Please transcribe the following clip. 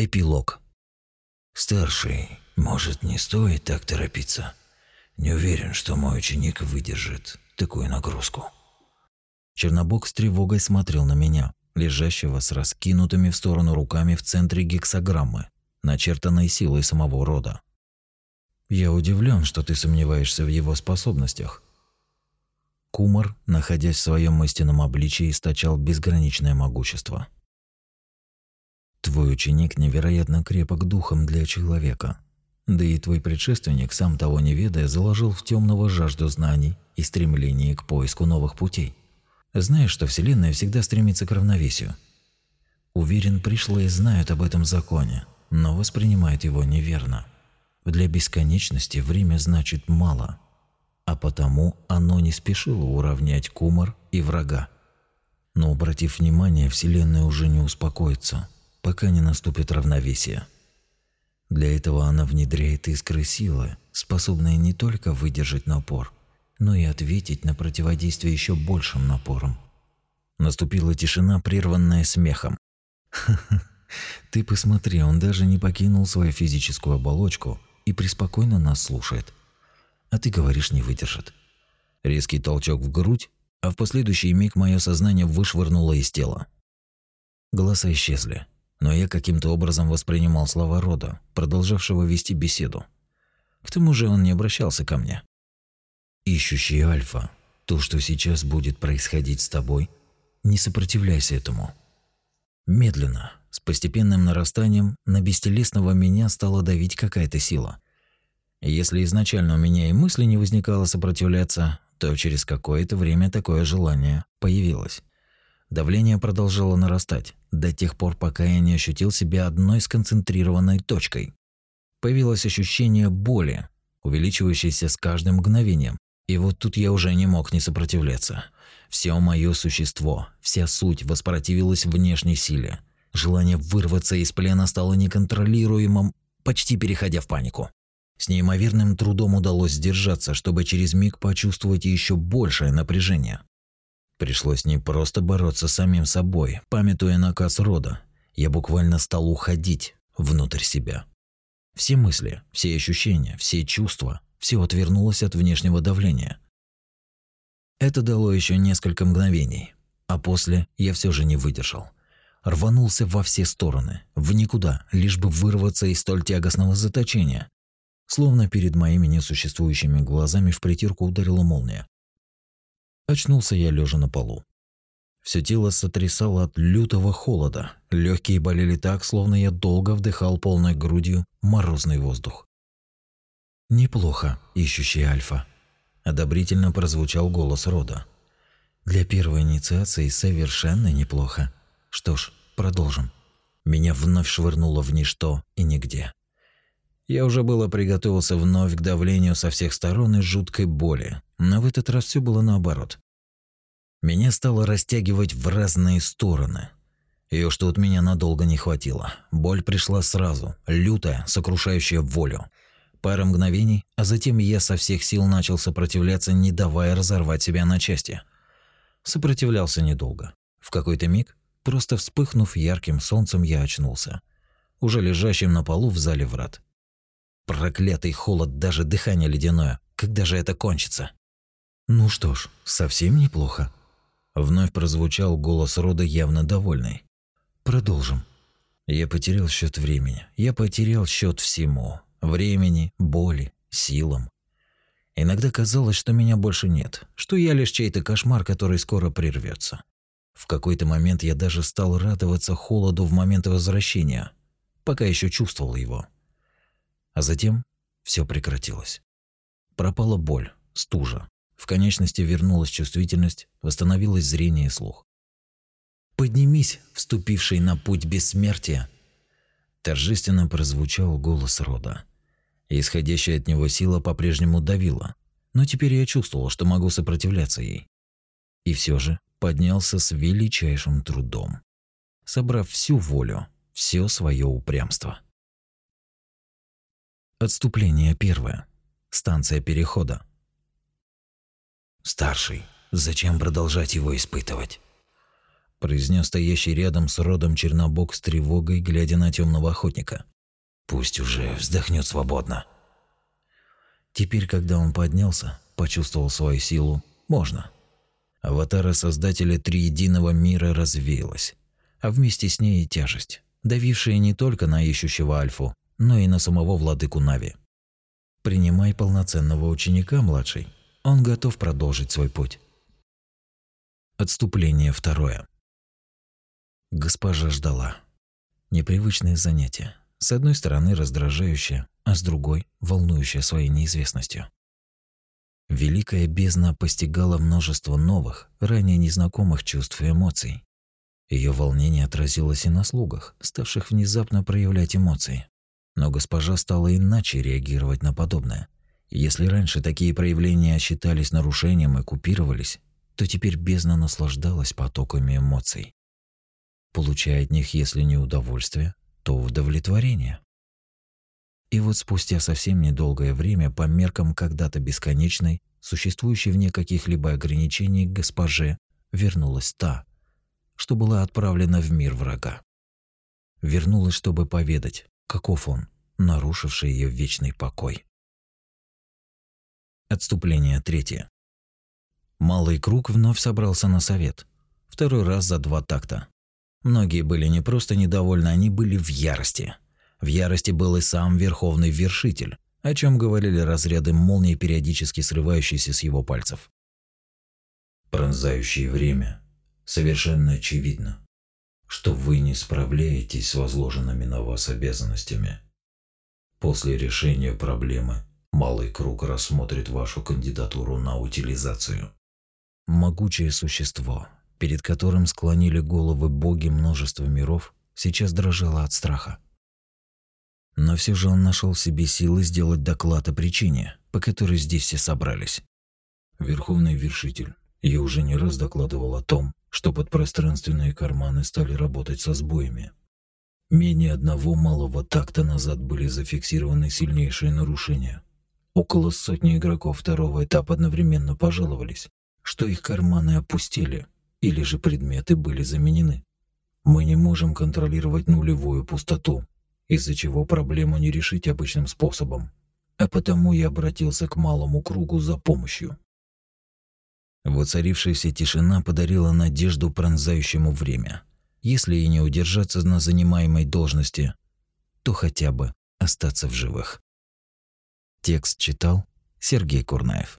Эпилог. Старший, может, не стоит так торопиться? Не уверен, что мой ученик выдержит такую нагрузку. Чернобог с тревогой смотрел на меня, лежащего с раскинутыми в сторону руками в центре гексограммы, начертанной силой самого рода. Я удивлен, что ты сомневаешься в его способностях. Кумар, находясь в своем истинном обличии, источал безграничное могущество. Твой ученик невероятно крепок духом для человека. Да и твой предшественник, сам того не ведая, заложил в темного жажду знаний и стремление к поиску новых путей. Знаешь, что Вселенная всегда стремится к равновесию. Уверен, пришлые знают об этом законе, но воспринимают его неверно. Для бесконечности время значит мало, а потому оно не спешило уравнять кумар и врага. Но, обратив внимание, Вселенная уже не успокоится, пока не наступит равновесие. Для этого она внедряет искры силы, способные не только выдержать напор, но и ответить на противодействие еще большим напором. Наступила тишина, прерванная смехом. «Ха-ха, ты посмотри, он даже не покинул свою физическую оболочку и преспокойно нас слушает. А ты говоришь, не выдержит». Резкий толчок в грудь, а в последующий миг мое сознание вышвырнуло из тела. Голоса исчезли, но я каким-то образом воспринимал слова рода, продолжавшего вести беседу. К тому же он не обращался ко мне. Ищущий Альфа, то, что сейчас будет происходить с тобой, не сопротивляйся этому. Медленно, с постепенным нарастанием, на бестелесного меня стала давить какая-то сила. Если изначально у меня и мысли не возникало сопротивляться, то через какое-то время такое желание появилось. Давление продолжало нарастать, до тех пор, пока я не ощутил себя одной сконцентрированной точкой. Появилось ощущение боли, увеличивающееся с каждым мгновением, и вот тут я уже не мог не сопротивляться. Все мое существо, вся суть воспротивилась внешней силе. Желание вырваться из плена стало неконтролируемым, почти переходя в панику. С неимоверным трудом удалось сдержаться, чтобы через миг почувствовать еще большее напряжение. Пришлось не просто бороться с самим собой, памятуя наказ рода. Я буквально стал уходить внутрь себя. Все мысли, все ощущения, все чувства все отвернулось от внешнего давления. Это дало еще несколько мгновений, а после я все же не выдержал. Рванулся во все стороны, в никуда, лишь бы вырваться из столь тягостного заточения. Словно перед моими несуществующими глазами в притирку ударила молния. Очнулся я лежа на полу. Все тело сотрясало от лютого холода, легкие болели так, словно я долго вдыхал полной грудью морозный воздух. «Неплохо, ищущий Альфа», – одобрительно прозвучал голос рода. «Для первой инициации совершенно неплохо. Что ж, продолжим». Меня вновь швырнуло в ничто и нигде. Я уже было приготовился вновь к давлению со всех сторон и жуткой боли, но в этот раз все было наоборот. Меня стало растягивать в разные стороны. Ее что от меня надолго не хватило. Боль пришла сразу, лютая, сокрушающая волю – Пара мгновений, а затем я со всех сил начал сопротивляться, не давая разорвать себя на части. Сопротивлялся недолго. В какой-то миг, просто вспыхнув ярким солнцем, я очнулся. Уже лежащим на полу в зале врат. Проклятый холод, даже дыхание ледяное. Когда же это кончится? Ну что ж, совсем неплохо. Вновь прозвучал голос рода явно довольный. Продолжим. Я потерял счет времени. Я потерял счет всему времени, боли, силам. Иногда казалось, что меня больше нет, что я лишь чей-то кошмар, который скоро прервется. В какой-то момент я даже стал радоваться холоду в момент возвращения, пока еще чувствовал его. А затем все прекратилось. Пропала боль, стужа. В конечности вернулась чувствительность, восстановилось зрение и слух. «Поднимись, вступивший на путь бессмертия!» Торжественно прозвучал голос рода исходящая от него сила по-прежнему давила, но теперь я чувствовал, что могу сопротивляться ей. И все же поднялся с величайшим трудом, собрав всю волю, все свое упрямство. Отступление первое. Станция перехода. Старший, зачем продолжать его испытывать? произнес стоящий рядом с родом Чернобог с тревогой, глядя на темного охотника. Пусть уже вздохнет свободно. Теперь, когда он поднялся, почувствовал свою силу, можно. Аватара Создателя Триединого Мира развеялась, а вместе с ней и тяжесть, давившая не только на ищущего Альфу, но и на самого владыку Нави. Принимай полноценного ученика, младший. Он готов продолжить свой путь. Отступление второе. Госпожа ждала. Непривычное занятие. С одной стороны раздражающее, а с другой волнующее своей неизвестностью. Великая бездна постигала множество новых, ранее незнакомых чувств и эмоций. Ее волнение отразилось и на слугах, ставших внезапно проявлять эмоции. Но госпожа стала иначе реагировать на подобное. Если раньше такие проявления считались нарушением и купировались, то теперь бездна наслаждалась потоками эмоций. Получая от них, если не удовольствие, то удовлетворение. И вот спустя совсем недолгое время, по меркам когда-то бесконечной, существующей вне каких-либо ограничений госпоже, вернулась та, что была отправлена в мир врага. Вернулась, чтобы поведать, каков он, нарушивший ее вечный покой. Отступление третье. Малый круг вновь собрался на совет. Второй раз за два такта. Многие были не просто недовольны, они были в ярости. В ярости был и сам Верховный Вершитель, о чем говорили разряды молнии, периодически срывающиеся с его пальцев. Пронзающее время. Совершенно очевидно, что вы не справляетесь с возложенными на вас обязанностями. После решения проблемы Малый круг рассмотрит вашу кандидатуру на утилизацию. Могучее существо, перед которым склонили головы боги множества миров, сейчас дрожало от страха. Но все же он нашел в себе силы сделать доклад о причине, по которой здесь все собрались. Верховный вершитель, я уже не раз докладывал о том, что подпространственные карманы стали работать со сбоями. Менее одного малого такта назад были зафиксированы сильнейшие нарушения. Около сотни игроков второго этапа одновременно пожаловались, что их карманы опустили, или же предметы были заменены. Мы не можем контролировать нулевую пустоту, из-за чего проблему не решить обычным способом. А потому я обратился к малому кругу за помощью. Воцарившаяся тишина подарила надежду пронзающему время. Если и не удержаться на занимаемой должности, то хотя бы остаться в живых. Текст читал Сергей Курнаев.